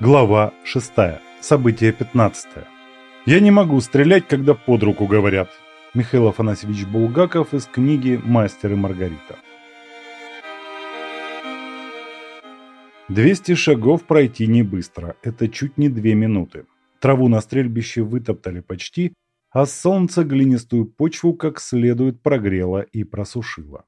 Глава 6. Событие 15. Я не могу стрелять, когда под руку говорят. Михаил Афанасьевич Булгаков из книги «Мастер и Маргарита». 200 шагов пройти не быстро, это чуть не две минуты. Траву на стрельбище вытоптали почти, а солнце глинистую почву как следует прогрело и просушило.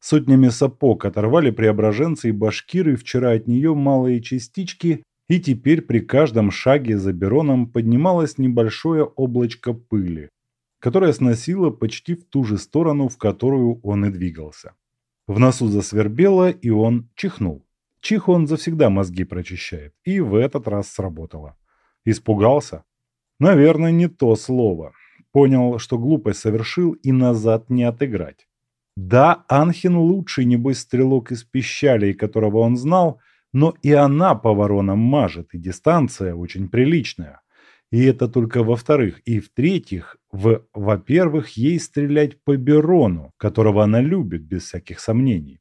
Сотнями сапог оторвали преображенцы и башкиры вчера от нее малые частички, и теперь при каждом шаге за Бероном поднималось небольшое облачко пыли, которое сносило почти в ту же сторону, в которую он и двигался. В носу засвербело, и он чихнул. Чих он завсегда мозги прочищает, и в этот раз сработало. Испугался? Наверное, не то слово. Понял, что глупость совершил и назад не отыграть. Да, Анхин лучший, небось, стрелок из пищалей, которого он знал, но и она по воронам мажет, и дистанция очень приличная. И это только во-вторых. И в-третьих, в, во-первых, ей стрелять по Берону, которого она любит, без всяких сомнений.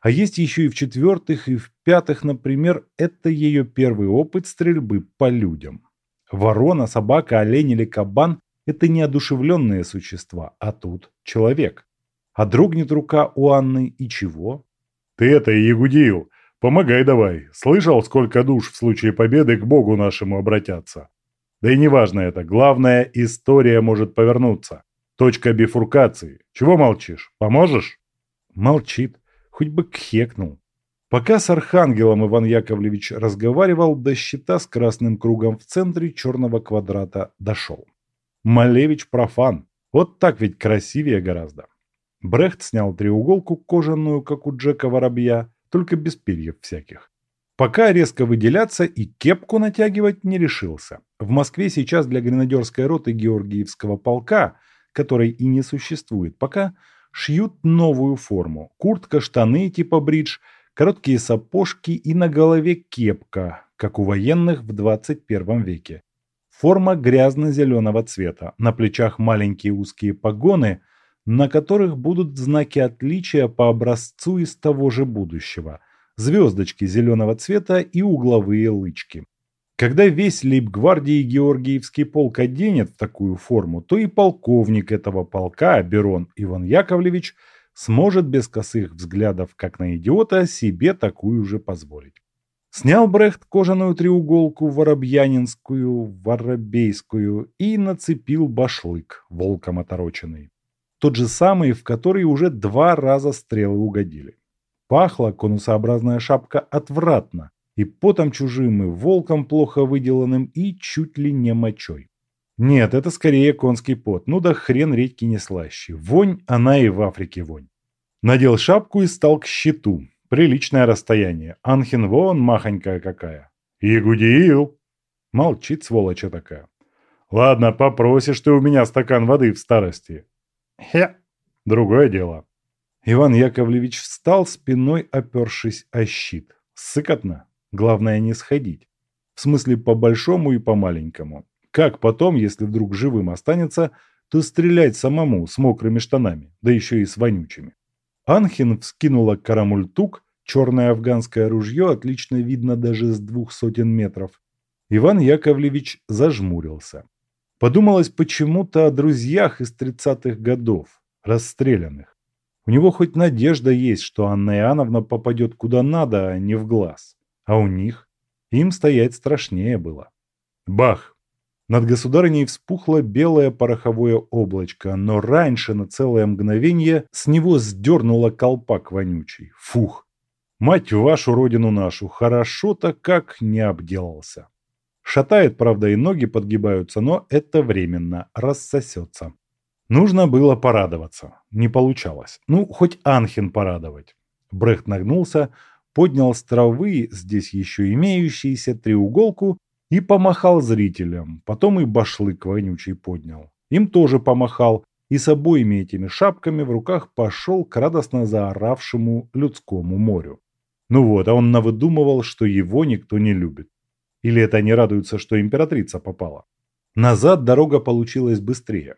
А есть еще и в-четвертых, и в-пятых, например, это ее первый опыт стрельбы по людям. Ворона, собака, олень или кабан – это неодушевленные существа, а тут человек. А дрогнет рука у Анны и чего? «Ты это, Ягудил, помогай давай. Слышал, сколько душ в случае победы к Богу нашему обратятся? Да и неважно это, главное, история может повернуться. Точка бифуркации. Чего молчишь? Поможешь?» Молчит, хоть бы кхекнул. Пока с Архангелом Иван Яковлевич разговаривал, до щита с красным кругом в центре черного квадрата дошел. Малевич профан. Вот так ведь красивее гораздо. Брехт снял треуголку кожаную, как у Джека Воробья, только без перьев всяких. Пока резко выделяться и кепку натягивать не решился. В Москве сейчас для гренадерской роты Георгиевского полка, которой и не существует пока, шьют новую форму. Куртка, штаны типа бридж – короткие сапожки и на голове кепка, как у военных в 21 веке. Форма грязно-зеленого цвета, на плечах маленькие узкие погоны, на которых будут знаки отличия по образцу из того же будущего, звездочки зеленого цвета и угловые лычки. Когда весь лейб-гвардии Георгиевский полк оденет в такую форму, то и полковник этого полка, Берон Иван Яковлевич, сможет без косых взглядов, как на идиота, себе такую же позволить. Снял Брехт кожаную треуголку воробьянинскую, воробейскую и нацепил башлык, волком отороченный. Тот же самый, в который уже два раза стрелы угодили. Пахла конусообразная шапка отвратно, и потом чужим, и волком плохо выделанным, и чуть ли не мочой. Нет, это скорее конский пот. Ну да хрен редьки не слаще. Вонь, она и в Африке вонь. Надел шапку и стал к щиту. Приличное расстояние. Анхин вон махонькая какая. Ягудил. Молчит сволочь такая. Ладно, попросишь ты у меня стакан воды в старости. Хе. Другое дело. Иван Яковлевич встал, спиной опершись о щит. Сыкотно. Главное не сходить. В смысле по большому и по маленькому. Как потом, если вдруг живым останется, то стрелять самому с мокрыми штанами, да еще и с вонючими. Анхин вскинула карамультук, черное афганское ружье отлично видно даже с двух сотен метров. Иван Яковлевич зажмурился. Подумалось почему-то о друзьях из тридцатых годов, расстрелянных. У него хоть надежда есть, что Анна Иоанновна попадет куда надо, а не в глаз. А у них? Им стоять страшнее было. Бах! Над государыней вспухло белое пороховое облачко, но раньше на целое мгновение с него сдернуло колпак вонючий. Фух! Мать вашу, родину нашу, хорошо-то как не обделался. Шатает, правда, и ноги подгибаются, но это временно, рассосется. Нужно было порадоваться. Не получалось. Ну, хоть Анхин порадовать. Брехт нагнулся, поднял с травы, здесь еще имеющийся, треуголку и помахал зрителям, потом и башлык вонючий поднял. Им тоже помахал, и с обоими этими шапками в руках пошел к радостно заоравшему людскому морю. Ну вот, а он навыдумывал, что его никто не любит. Или это они радуются, что императрица попала. Назад дорога получилась быстрее.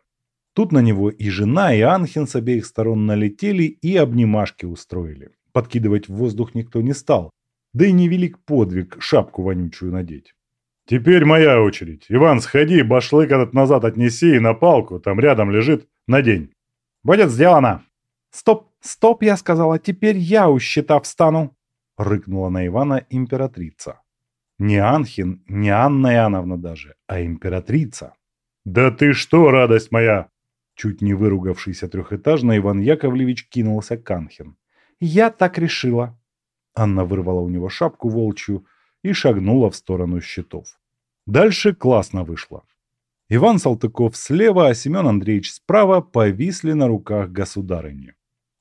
Тут на него и жена, и Анхин с обеих сторон налетели и обнимашки устроили. Подкидывать в воздух никто не стал. Да и невелик подвиг шапку вонючую надеть. Теперь моя очередь. Иван, сходи, башлык этот назад отнеси и на палку, там рядом лежит, надень. Будет сделано. Стоп, стоп, я сказала, теперь я у щита встану. Рыкнула на Ивана императрица. Не Анхин, не Анна Иоанновна даже, а императрица. «Да ты что, радость моя!» Чуть не выругавшийся трехэтажно Иван Яковлевич кинулся к Анхин. «Я так решила!» Анна вырвала у него шапку волчью и шагнула в сторону щитов. Дальше классно вышло. Иван Салтыков слева, а Семен Андреевич справа повисли на руках государыни.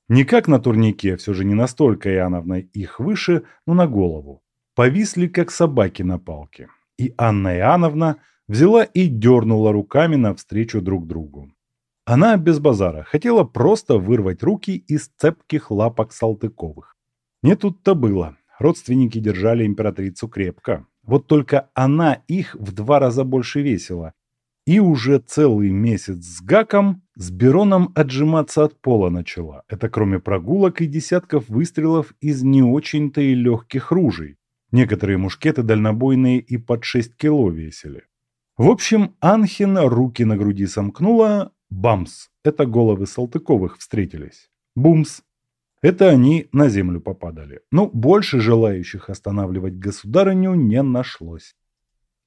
Не как на турнике, все же не настолько Иоанновна их выше, но на голову. Повисли, как собаки на палке. И Анна Иоанновна взяла и дернула руками навстречу друг другу. Она без базара хотела просто вырвать руки из цепких лапок Салтыковых. Не тут-то было. Родственники держали императрицу крепко. Вот только она их в два раза больше весила. И уже целый месяц с Гаком с Бероном отжиматься от пола начала. Это кроме прогулок и десятков выстрелов из не очень-то и легких ружей. Некоторые мушкеты дальнобойные и под 6 кило весили. В общем, Анхин руки на груди сомкнула. Бамс. Это головы Салтыковых встретились. Бумс. Это они на землю попадали. Но больше желающих останавливать государыню не нашлось.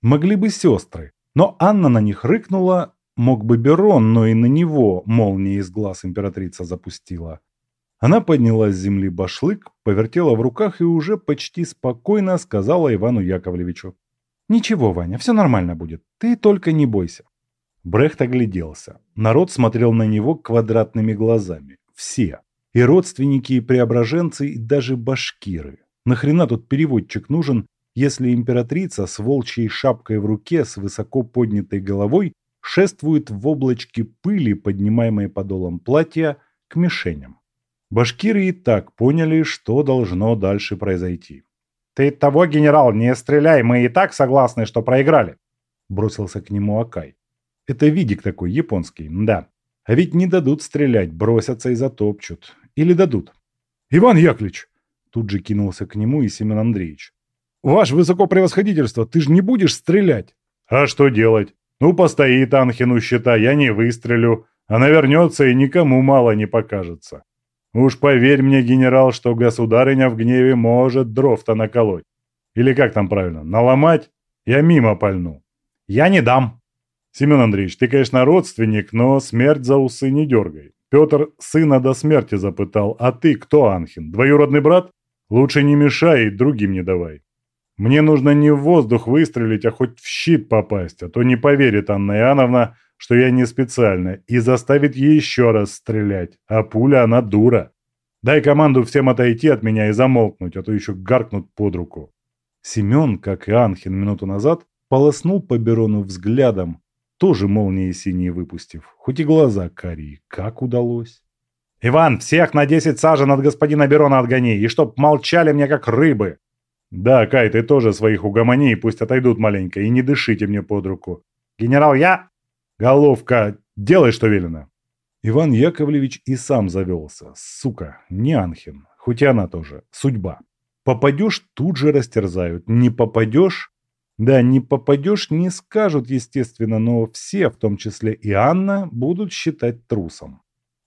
Могли бы сестры, но Анна на них рыкнула, мог бы Берон, но и на него молния из глаз императрица запустила. Она подняла с земли башлык, повертела в руках и уже почти спокойно сказала Ивану Яковлевичу. «Ничего, Ваня, все нормально будет, ты только не бойся». Брехт огляделся. Народ смотрел на него квадратными глазами. Все. И родственники, и преображенцы, и даже башкиры. Нахрена тут переводчик нужен, если императрица с волчьей шапкой в руке с высоко поднятой головой шествует в облачке пыли, поднимаемой подолом платья, к мишеням? Башкиры и так поняли, что должно дальше произойти. «Ты того, генерал, не стреляй, мы и так согласны, что проиграли!» Бросился к нему Акай. Это видик такой, японский, да. А ведь не дадут стрелять, бросятся и затопчут. Или дадут. «Иван Яковлевич!» Тут же кинулся к нему и Семен Андреевич. «Ваше высокопревосходительство, ты же не будешь стрелять!» «А что делать? Ну, постоит Анхину щита, я не выстрелю. Она вернется и никому мало не покажется. Уж поверь мне, генерал, что государыня в гневе может дров-то наколоть. Или как там правильно, наломать? Я мимо пальну. Я не дам. Семен Андреевич, ты, конечно, родственник, но смерть за усы не дергай. Петр сына до смерти запытал, а ты кто, Анхин? Двоюродный брат? Лучше не мешай и другим не давай. Мне нужно не в воздух выстрелить, а хоть в щит попасть, а то не поверит Анна Иоанновна, что я не специально, и заставит еще раз стрелять, а пуля она дура. Дай команду всем отойти от меня и замолкнуть, а то еще гаркнут под руку. Семен, как и Анхин минуту назад, полоснул по Берону взглядом, тоже молнии синие выпустив, хоть и глаза карие. Как удалось? «Иван, всех на десять сажен от господина Берона отгони, и чтоб молчали мне как рыбы!» «Да, Кай, ты тоже своих угомони, пусть отойдут маленько, и не дышите мне под руку». «Генерал, я...» «Головка, делай, что велено». Иван Яковлевич и сам завелся. Сука, не Анхин, хоть и она тоже. Судьба. Попадешь, тут же растерзают. Не попадешь... Да, не попадешь, не скажут, естественно, но все, в том числе и Анна, будут считать трусом.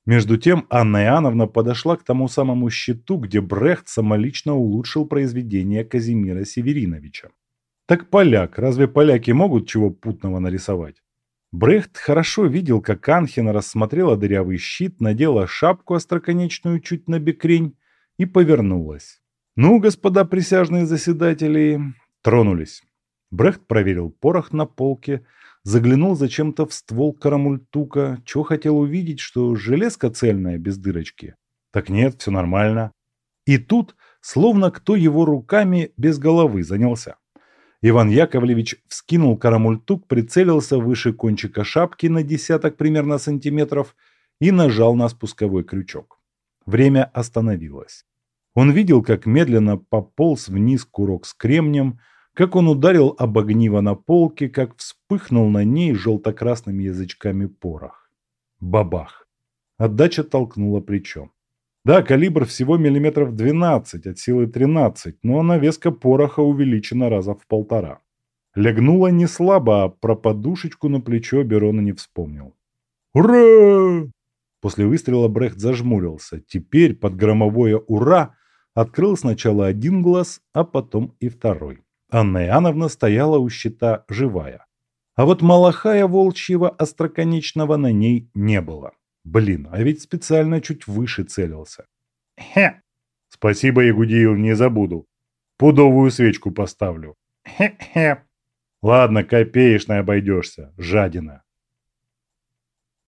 Между тем Анна Иоанновна подошла к тому самому щиту, где Брехт самолично улучшил произведение Казимира Севериновича. Так поляк, разве поляки могут чего путного нарисовать? Брехт хорошо видел, как Анхина рассмотрела дырявый щит, надела шапку остроконечную чуть на бекрень и повернулась. «Ну, господа присяжные заседатели, тронулись». Брехт проверил порох на полке, заглянул зачем-то в ствол карамультука, чего хотел увидеть, что железка цельная, без дырочки. Так нет, все нормально. И тут, словно кто его руками без головы занялся. Иван Яковлевич вскинул карамультук, прицелился выше кончика шапки на десяток примерно сантиметров и нажал на спусковой крючок. Время остановилось. Он видел, как медленно пополз вниз курок с кремнем, как он ударил об огниво на полке, как вспыхнул на ней желто-красными язычками порох. Бабах! Отдача толкнула плечом. Да, калибр всего миллиметров 12, от силы 13, но навеска пороха увеличена раза в полтора. Легнула не слабо, а про подушечку на плечо Берона не вспомнил. «Ура!» После выстрела Брехт зажмурился. Теперь под громовое «Ура!» открыл сначала один глаз, а потом и второй. Анна Иоанновна стояла у щита живая. А вот Малахая волчьего остроконечного на ней не было. Блин, а ведь специально чуть выше целился. Хе. Спасибо, Ягудиил, не забуду. Пудовую свечку поставлю. Хе-хе. Ладно, копеечной обойдешься, жадина.